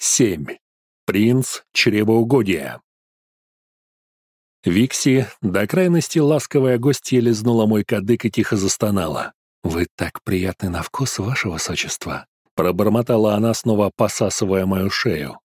7. Принц чревоугодия. Викси, до крайности ласковая гостья лизнула мой кадык и тихо застонала. «Вы так приятны на вкус, ваше высочество!» Пробормотала она, снова посасывая мою шею.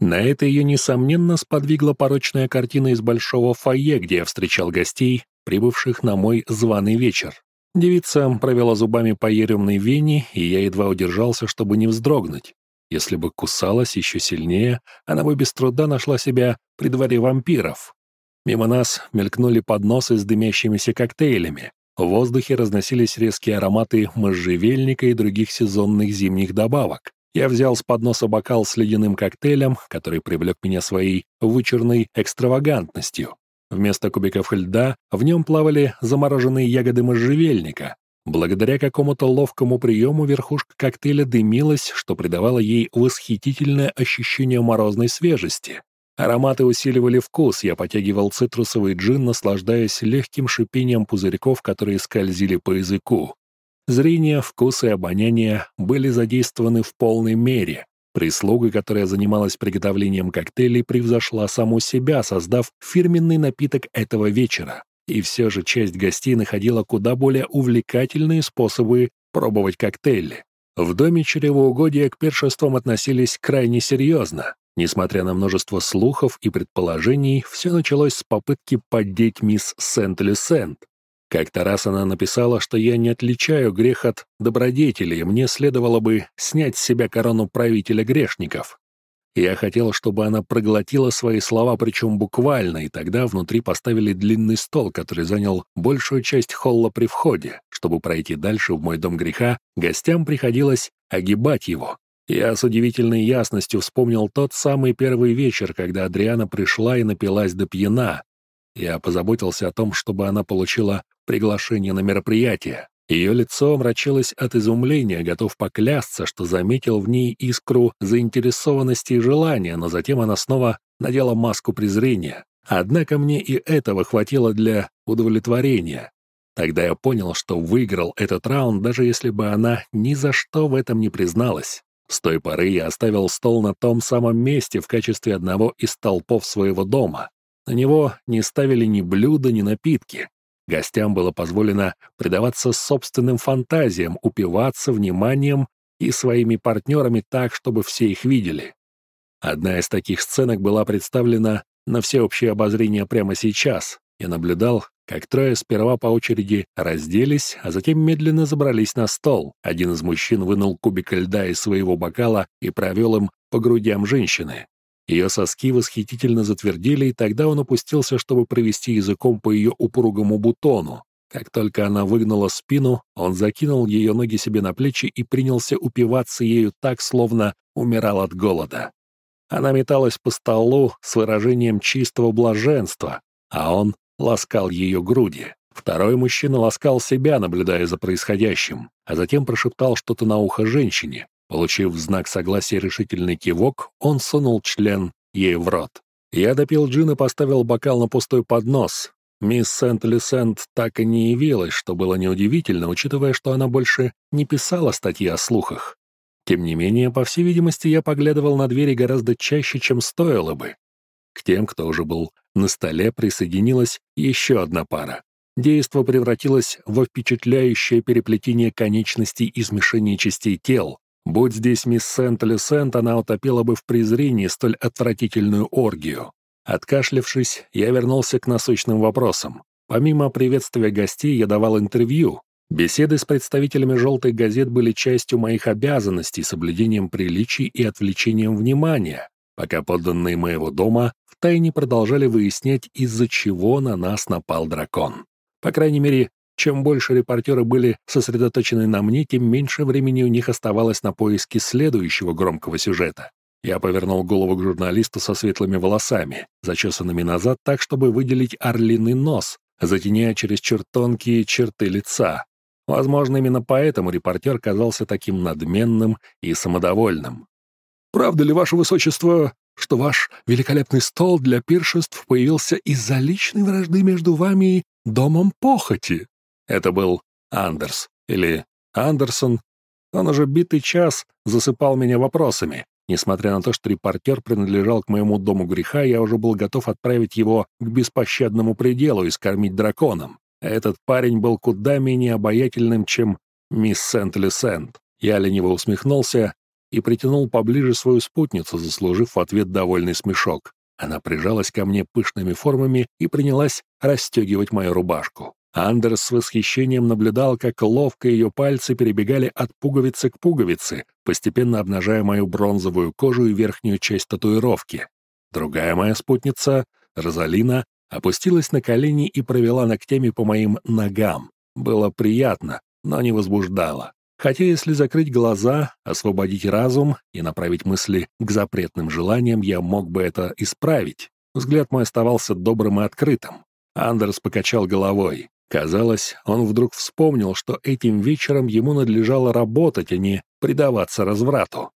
На это ее, несомненно, сподвигла порочная картина из большого фойе, где я встречал гостей, прибывших на мой званый вечер. Девица провела зубами по еремной вене, и я едва удержался, чтобы не вздрогнуть. Если бы кусалась еще сильнее, она бы без труда нашла себя при дворе вампиров. Мимо нас мелькнули подносы с дымящимися коктейлями. В воздухе разносились резкие ароматы можжевельника и других сезонных зимних добавок. Я взял с подноса бокал с ледяным коктейлем, который привлек меня своей вычурной экстравагантностью. Вместо кубиков льда в нем плавали замороженные ягоды можжевельника, Благодаря какому-то ловкому приему верхушка коктейля дымилась, что придавало ей восхитительное ощущение морозной свежести. Ароматы усиливали вкус, я потягивал цитрусовый джин, наслаждаясь легким шипением пузырьков, которые скользили по языку. Зрение, вкус и обоняние были задействованы в полной мере. Прислуга, которая занималась приготовлением коктейлей, превзошла саму себя, создав фирменный напиток этого вечера. И все же часть гостей находила куда более увлекательные способы пробовать коктейли. В доме чревоугодия к першествам относились крайне серьезно. Несмотря на множество слухов и предположений, все началось с попытки поддеть мисс Сент-Люсент. Как-то раз она написала, что я не отличаю грех от добродетели, мне следовало бы снять с себя корону правителя грешников. Я хотел, чтобы она проглотила свои слова, причем буквально, и тогда внутри поставили длинный стол, который занял большую часть холла при входе. Чтобы пройти дальше в мой дом греха, гостям приходилось огибать его. Я с удивительной ясностью вспомнил тот самый первый вечер, когда Адриана пришла и напилась до пьяна. Я позаботился о том, чтобы она получила приглашение на мероприятие. Ее лицо омрачилось от изумления, готов поклясться, что заметил в ней искру заинтересованности и желания, но затем она снова надела маску презрения. Однако мне и этого хватило для удовлетворения. Тогда я понял, что выиграл этот раунд, даже если бы она ни за что в этом не призналась. С той поры я оставил стол на том самом месте в качестве одного из толпов своего дома. На него не ставили ни блюда, ни напитки. Гостям было позволено предаваться собственным фантазиям, упиваться вниманием и своими партнерами так, чтобы все их видели. Одна из таких сценок была представлена на всеобщее обозрение прямо сейчас. Я наблюдал, как трое сперва по очереди разделись, а затем медленно забрались на стол. Один из мужчин вынул кубик льда из своего бокала и провел им по грудям женщины. Ее соски восхитительно затвердели, и тогда он опустился, чтобы провести языком по ее упругому бутону. Как только она выгнула спину, он закинул ее ноги себе на плечи и принялся упиваться ею так, словно умирал от голода. Она металась по столу с выражением чистого блаженства, а он ласкал ее груди. Второй мужчина ласкал себя, наблюдая за происходящим, а затем прошептал что-то на ухо женщине. Получив знак согласия решительный кивок, он сунул член ей в рот. Я допил джин и поставил бокал на пустой поднос. Мисс Сент-Люсент так и не явилась, что было неудивительно, учитывая, что она больше не писала статьи о слухах. Тем не менее, по всей видимости, я поглядывал на двери гораздо чаще, чем стоило бы. К тем, кто уже был на столе, присоединилась еще одна пара. Действо превратилось во впечатляющее переплетение конечностей и смешение частей тел, Будь здесь мисс Сент-Люсент, она утопила бы в презрении столь отвратительную оргию. Откашлявшись, я вернулся к насущным вопросам. Помимо приветствия гостей, я давал интервью. Беседы с представителями желтых газет были частью моих обязанностей соблюдением приличий и отвлечением внимания, пока подданные моего дома втайне продолжали выяснять, из-за чего на нас напал дракон. По крайней мере, чем больше репортеры были сосредоточены на мне, тем меньше времени у них оставалось на поиски следующего громкого сюжета. Я повернул голову к журналисту со светлыми волосами, зачесанными назад так, чтобы выделить орлиный нос, затеняя через тонкие черты лица. Возможно, именно поэтому репортер казался таким надменным и самодовольным. «Правда ли, ваше высочество, что ваш великолепный стол для пиршеств появился из-за личной вражды между вами и домом похоти?» Это был Андерс или Андерсон. Он уже битый час засыпал меня вопросами. Несмотря на то, что репортер принадлежал к моему дому греха, я уже был готов отправить его к беспощадному пределу и скормить драконом. Этот парень был куда менее обаятельным, чем мисс Сент-Лесент. Я лениво усмехнулся и притянул поближе свою спутницу, заслужив в ответ довольный смешок. Она прижалась ко мне пышными формами и принялась расстегивать мою рубашку. Андерс с восхищением наблюдал, как ловко ее пальцы перебегали от пуговицы к пуговице, постепенно обнажая мою бронзовую кожу и верхнюю часть татуировки. Другая моя спутница, Розалина, опустилась на колени и провела ногтями по моим ногам. Было приятно, но не возбуждало. Хотя если закрыть глаза, освободить разум и направить мысли к запретным желаниям, я мог бы это исправить. Взгляд мой оставался добрым и открытым. Андерс покачал головой. Казалось, он вдруг вспомнил, что этим вечером ему надлежало работать, а не предаваться разврату.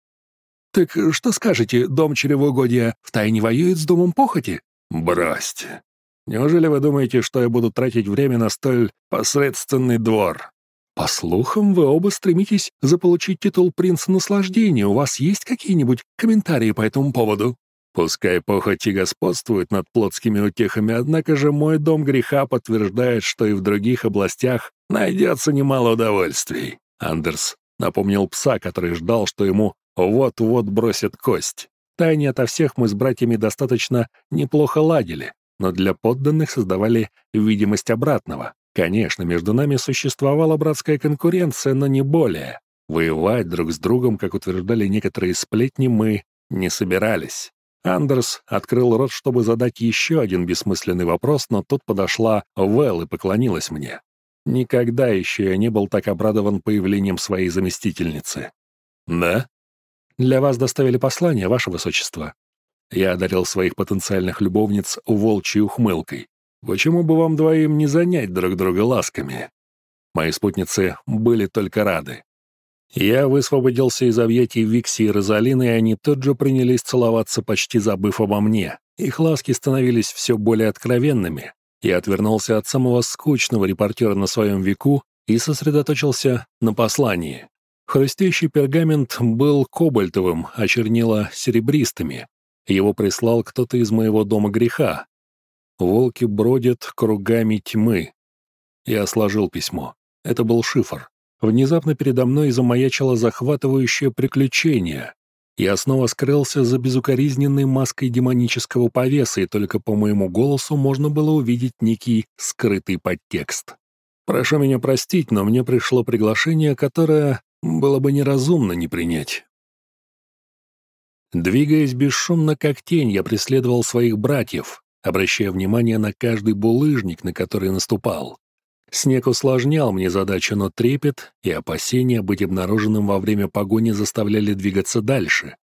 «Так что скажете, дом чревоугодия втайне воюет с домом похоти?» «Бросьте. Неужели вы думаете, что я буду тратить время на столь посредственный двор?» «По слухам, вы оба стремитесь заполучить титул принца наслаждения. У вас есть какие-нибудь комментарии по этому поводу?» Пускай похоти господствует над плотскими утехами, однако же мой дом греха подтверждает, что и в других областях найдется немало удовольствий. Андерс напомнил пса, который ждал, что ему вот-вот бросят кость. Тайне ото всех мы с братьями достаточно неплохо ладили, но для подданных создавали видимость обратного. Конечно, между нами существовала братская конкуренция, но не более. Воевать друг с другом, как утверждали некоторые сплетни, мы не собирались. Андерс открыл рот, чтобы задать еще один бессмысленный вопрос, но тут подошла Вэл и поклонилась мне. Никогда еще я не был так обрадован появлением своей заместительницы. «Да?» «Для вас доставили послание, ваше высочество». Я одарил своих потенциальных любовниц волчьей ухмылкой. «Почему бы вам двоим не занять друг друга ласками?» Мои спутницы были только рады. Я высвободился из объятий Викси и Розалины, и они тут же принялись целоваться, почти забыв обо мне. Их ласки становились все более откровенными. Я отвернулся от самого скучного репортера на своем веку и сосредоточился на послании. Хрустящий пергамент был кобальтовым, а чернила — серебристыми. Его прислал кто-то из моего дома греха. «Волки бродят кругами тьмы». Я сложил письмо. Это был шифр. Внезапно передо мной замаячило захватывающее приключение. Я снова скрылся за безукоризненной маской демонического повеса, и только по моему голосу можно было увидеть некий скрытый подтекст. Прошу меня простить, но мне пришло приглашение, которое было бы неразумно не принять. Двигаясь бесшумно, как тень, я преследовал своих братьев, обращая внимание на каждый булыжник, на который наступал. Снег усложнял мне задачу, но трепет и опасения быть обнаруженным во время погони заставляли двигаться дальше.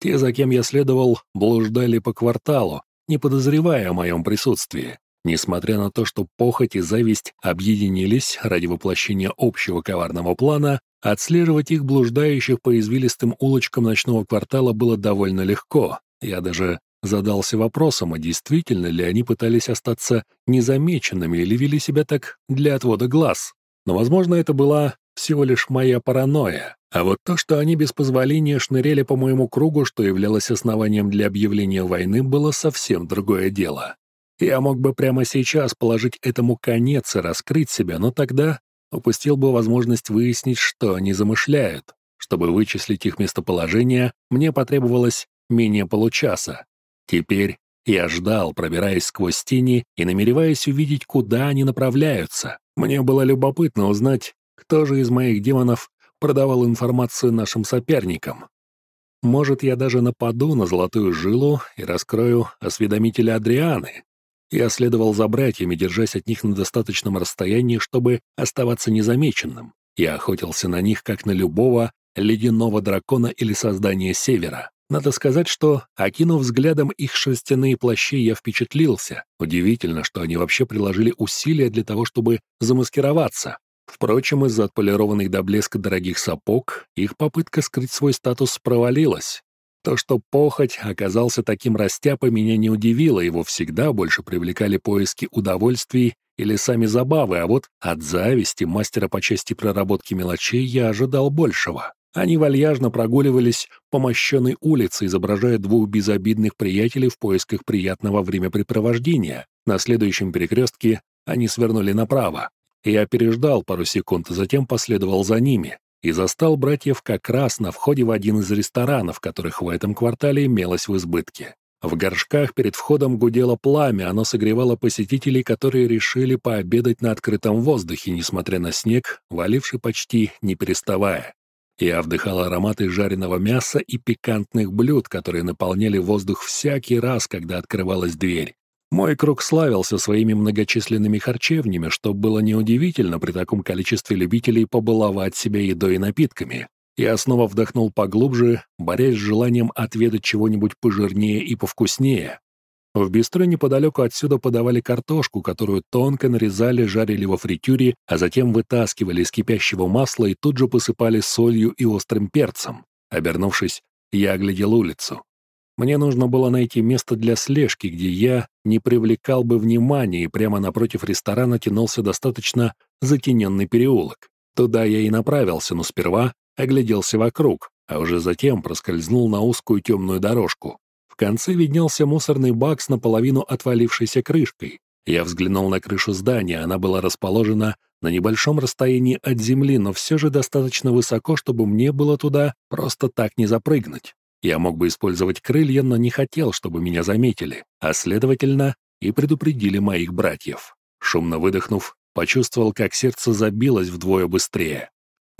Те, за кем я следовал, блуждали по кварталу, не подозревая о моем присутствии. Несмотря на то, что похоть и зависть объединились ради воплощения общего коварного плана, отслеживать их блуждающих по извилистым улочкам ночного квартала было довольно легко. Я даже Задался вопросом, а действительно ли они пытались остаться незамеченными или вели себя так для отвода глаз. Но, возможно, это была всего лишь моя паранойя. А вот то, что они без позволения шныряли по моему кругу, что являлось основанием для объявления войны, было совсем другое дело. Я мог бы прямо сейчас положить этому конец и раскрыть себя, но тогда упустил бы возможность выяснить, что они замышляют. Чтобы вычислить их местоположение, мне потребовалось менее получаса. Теперь я ждал, пробираясь сквозь тени и намереваясь увидеть, куда они направляются. Мне было любопытно узнать, кто же из моих демонов продавал информацию нашим соперникам. Может, я даже нападу на золотую жилу и раскрою осведомителя Адрианы. Я следовал за братьями, держась от них на достаточном расстоянии, чтобы оставаться незамеченным. Я охотился на них, как на любого ледяного дракона или создания Севера. Надо сказать, что, окинув взглядом их шерстяные плащи, я впечатлился. Удивительно, что они вообще приложили усилия для того, чтобы замаскироваться. Впрочем, из-за отполированных до блеска дорогих сапог, их попытка скрыть свой статус провалилась. То, что похоть оказался таким растяпой, меня не удивило, его всегда больше привлекали поиски удовольствий или сами забавы, а вот от зависти мастера по части проработки мелочей я ожидал большего. Они вальяжно прогуливались по мощенной улице, изображая двух безобидных приятелей в поисках приятного времяпрепровождения. На следующем перекрестке они свернули направо. Я переждал пару секунд, затем последовал за ними и застал братьев как раз на входе в один из ресторанов, которых в этом квартале имелось в избытке. В горшках перед входом гудело пламя, оно согревало посетителей, которые решили пообедать на открытом воздухе, несмотря на снег, валивший почти не переставая. Я вдыхал ароматы жареного мяса и пикантных блюд, которые наполняли воздух всякий раз, когда открывалась дверь. Мой круг славился своими многочисленными харчевнями, что было неудивительно при таком количестве любителей побаловать себя едой и напитками. Я снова вдохнул поглубже, борясь с желанием отведать чего-нибудь пожирнее и повкуснее. В бистро неподалеку отсюда подавали картошку, которую тонко нарезали, жарили во фритюре, а затем вытаскивали из кипящего масла и тут же посыпали солью и острым перцем. Обернувшись, я оглядел улицу. Мне нужно было найти место для слежки, где я не привлекал бы внимания, и прямо напротив ресторана тянулся достаточно затененный переулок. Туда я и направился, но сперва огляделся вокруг, а уже затем проскользнул на узкую темную дорожку конце виднелся мусорный бак с наполовину отвалившейся крышкой. Я взглянул на крышу здания, она была расположена на небольшом расстоянии от земли, но все же достаточно высоко, чтобы мне было туда просто так не запрыгнуть. Я мог бы использовать крылья, но не хотел, чтобы меня заметили, а, следовательно, и предупредили моих братьев. Шумно выдохнув, почувствовал, как сердце забилось вдвое быстрее.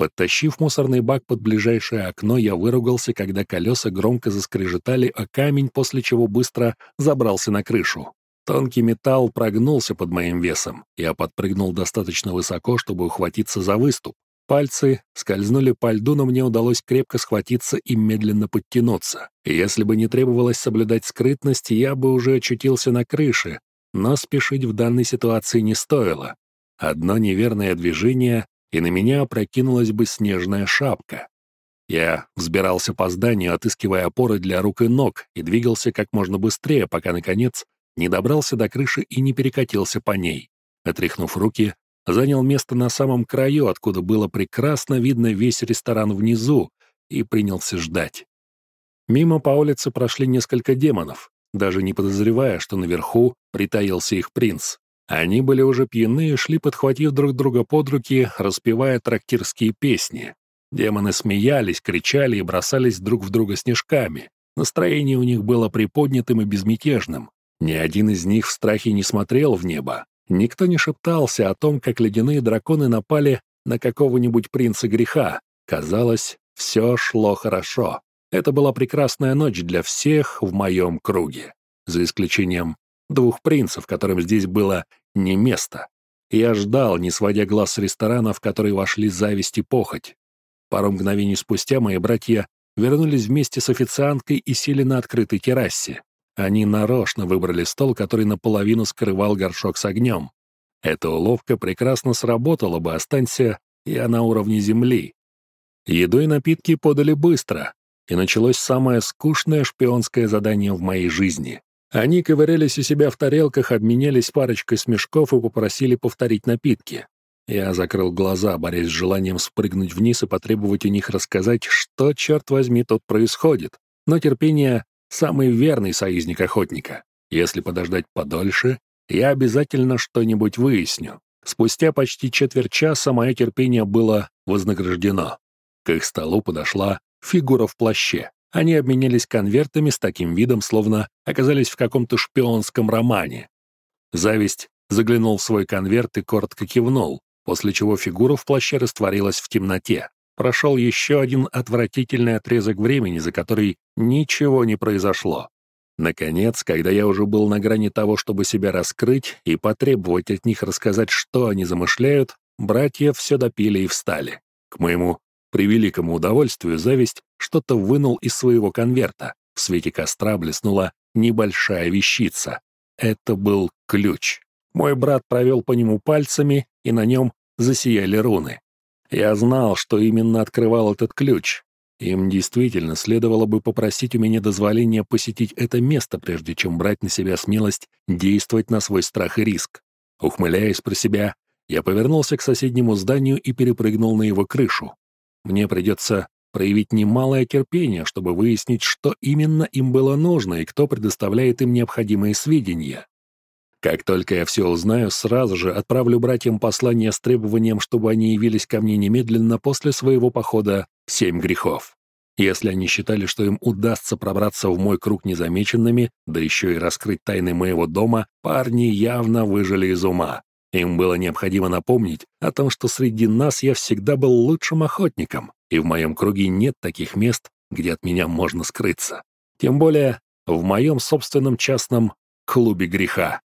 Подтащив мусорный бак под ближайшее окно, я выругался, когда колеса громко заскрежетали о камень, после чего быстро забрался на крышу. Тонкий металл прогнулся под моим весом. Я подпрыгнул достаточно высоко, чтобы ухватиться за выступ. Пальцы скользнули по льду, но мне удалось крепко схватиться и медленно подтянуться. Если бы не требовалось соблюдать скрытность, я бы уже очутился на крыше, но спешить в данной ситуации не стоило. Одно неверное движение, и на меня опрокинулась бы снежная шапка. Я взбирался по зданию, отыскивая опоры для рук и ног, и двигался как можно быстрее, пока, наконец, не добрался до крыши и не перекатился по ней. Отряхнув руки, занял место на самом краю, откуда было прекрасно видно весь ресторан внизу, и принялся ждать. Мимо по улице прошли несколько демонов, даже не подозревая, что наверху притаился их принц. Они были уже пьяны и шли, подхватив друг друга под руки, распевая трактирские песни. Демоны смеялись, кричали и бросались друг в друга снежками. Настроение у них было приподнятым и безмятежным. Ни один из них в страхе не смотрел в небо. Никто не шептался о том, как ледяные драконы напали на какого-нибудь принца греха. Казалось, все шло хорошо. Это была прекрасная ночь для всех в моем круге. За исключением двух принцев, которым здесь было не место. Я ждал, не сводя глаз с ресторана, в который вошли зависть и похоть. Пару мгновений спустя мои братья вернулись вместе с официанткой и сели на открытой террасе. Они нарочно выбрали стол, который наполовину скрывал горшок с огнем. Эта уловка прекрасно сработала бы, останься я на уровне земли. Еду и напитки подали быстро, и началось самое скучное шпионское задание в моей жизни. Они ковырялись у себя в тарелках, обменялись парочкой смешков и попросили повторить напитки. Я закрыл глаза, борясь с желанием спрыгнуть вниз и потребовать у них рассказать, что, черт возьми, тут происходит. Но терпение — самый верный союзник охотника. Если подождать подольше, я обязательно что-нибудь выясню. Спустя почти четверть часа мое терпение было вознаграждено. К их столу подошла фигура в плаще. Они обменялись конвертами с таким видом, словно оказались в каком-то шпионском романе. Зависть заглянул в свой конверт и коротко кивнул, после чего фигура в плаще растворилась в темноте. Прошел еще один отвратительный отрезок времени, за который ничего не произошло. Наконец, когда я уже был на грани того, чтобы себя раскрыть и потребовать от них рассказать, что они замышляют, братья все допили и встали. К моему при великому удовольствию зависть что-то вынул из своего конверта. В свете костра блеснула небольшая вещица. Это был ключ. Мой брат провел по нему пальцами, и на нем засияли руны. Я знал, что именно открывал этот ключ. Им действительно следовало бы попросить у меня дозволения посетить это место, прежде чем брать на себя смелость действовать на свой страх и риск. Ухмыляясь про себя, я повернулся к соседнему зданию и перепрыгнул на его крышу. Мне придется проявить немалое терпение, чтобы выяснить, что именно им было нужно и кто предоставляет им необходимые сведения. Как только я все узнаю, сразу же отправлю братьям послание с требованием, чтобы они явились ко мне немедленно после своего похода в «Семь грехов». Если они считали, что им удастся пробраться в мой круг незамеченными, да еще и раскрыть тайны моего дома, парни явно выжили из ума. Им было необходимо напомнить о том, что среди нас я всегда был лучшим охотником, и в моем круге нет таких мест, где от меня можно скрыться. Тем более в моем собственном частном клубе греха.